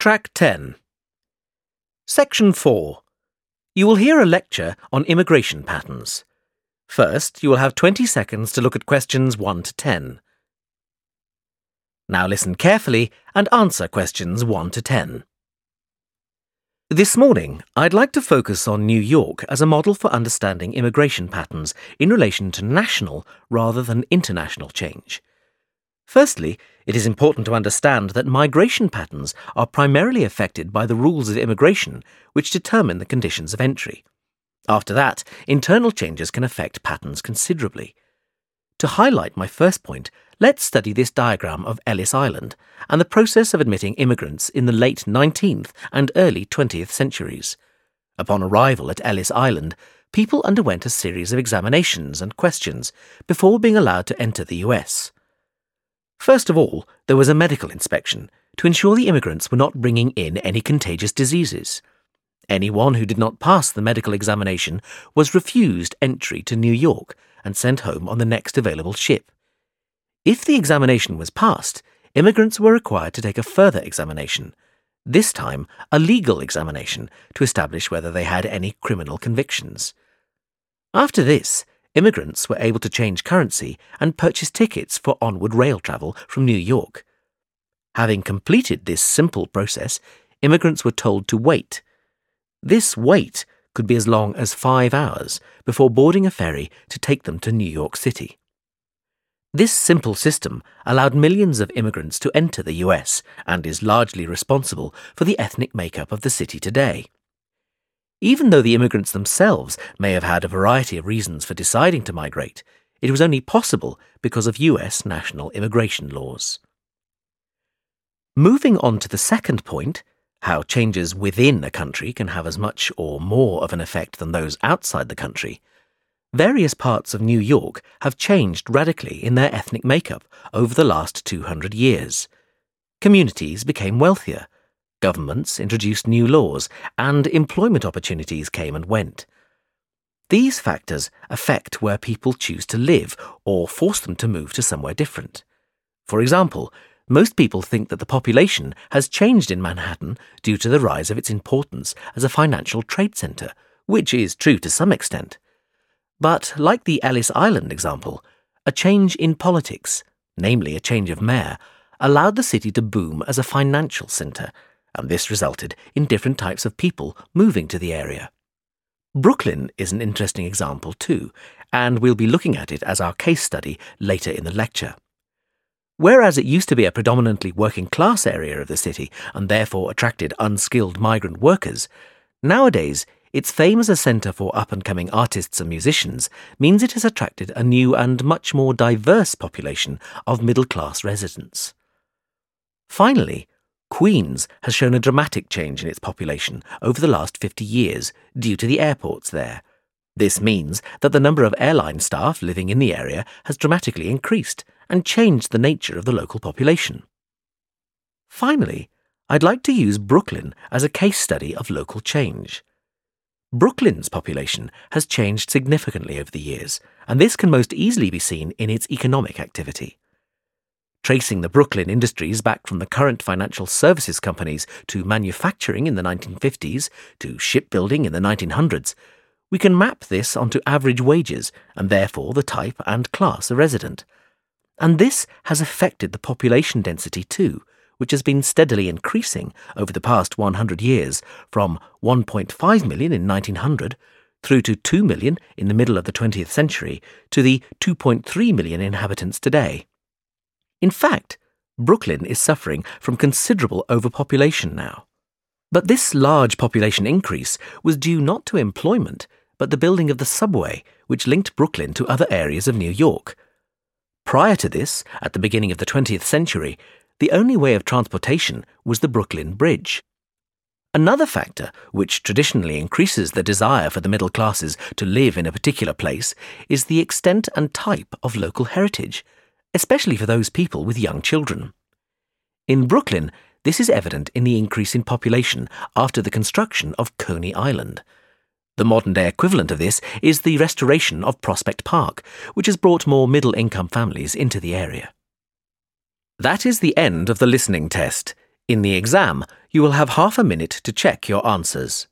Track 10. Section 4. You will hear a lecture on immigration patterns. First, you will have 20 seconds to look at questions 1 to 10. Now listen carefully and answer questions 1 to 10. This morning, I'd like to focus on New York as a model for understanding immigration patterns in relation to national rather than international change. Firstly, it is important to understand that migration patterns are primarily affected by the rules of immigration, which determine the conditions of entry. After that, internal changes can affect patterns considerably. To highlight my first point, let's study this diagram of Ellis Island and the process of admitting immigrants in the late 19th and early 20th centuries. Upon arrival at Ellis Island, people underwent a series of examinations and questions before being allowed to enter the US. First of all, there was a medical inspection to ensure the immigrants were not bringing in any contagious diseases. Anyone who did not pass the medical examination was refused entry to New York and sent home on the next available ship. If the examination was passed, immigrants were required to take a further examination, this time a legal examination to establish whether they had any criminal convictions. After this, immigrants were able to change currency and purchase tickets for onward rail travel from New York. Having completed this simple process, immigrants were told to wait. This wait could be as long as five hours before boarding a ferry to take them to New York City. This simple system allowed millions of immigrants to enter the US and is largely responsible for the ethnic makeup of the city today. Even though the immigrants themselves may have had a variety of reasons for deciding to migrate, it was only possible because of US national immigration laws. Moving on to the second point, how changes within a country can have as much or more of an effect than those outside the country, various parts of New York have changed radically in their ethnic makeup over the last 200 years. Communities became wealthier, Governments introduced new laws, and employment opportunities came and went. These factors affect where people choose to live or force them to move to somewhere different. For example, most people think that the population has changed in Manhattan due to the rise of its importance as a financial trade center, which is true to some extent. But, like the Ellis Island example, a change in politics, namely a change of mayor, allowed the city to boom as a financial center and this resulted in different types of people moving to the area. Brooklyn is an interesting example too, and we'll be looking at it as our case study later in the lecture. Whereas it used to be a predominantly working class area of the city and therefore attracted unskilled migrant workers, nowadays its fame as a centre for up and coming artists and musicians means it has attracted a new and much more diverse population of middle class residents. Finally, Queens has shown a dramatic change in its population over the last 50 years due to the airports there. This means that the number of airline staff living in the area has dramatically increased and changed the nature of the local population. Finally, I'd like to use Brooklyn as a case study of local change. Brooklyn's population has changed significantly over the years, and this can most easily be seen in its economic activity. Tracing the Brooklyn industries back from the current financial services companies to manufacturing in the 1950s to shipbuilding in the 1900s, we can map this onto average wages and therefore the type and class of resident. And this has affected the population density too, which has been steadily increasing over the past 100 years from 1.5 million in 1900 through to 2 million in the middle of the 20th century to the 2.3 million inhabitants today. In fact, Brooklyn is suffering from considerable overpopulation now. But this large population increase was due not to employment, but the building of the subway, which linked Brooklyn to other areas of New York. Prior to this, at the beginning of the 20th century, the only way of transportation was the Brooklyn Bridge. Another factor, which traditionally increases the desire for the middle classes to live in a particular place, is the extent and type of local heritage especially for those people with young children. In Brooklyn, this is evident in the increase in population after the construction of Coney Island. The modern day equivalent of this is the restoration of Prospect Park, which has brought more middle income families into the area. That is the end of the listening test. In the exam, you will have half a minute to check your answers.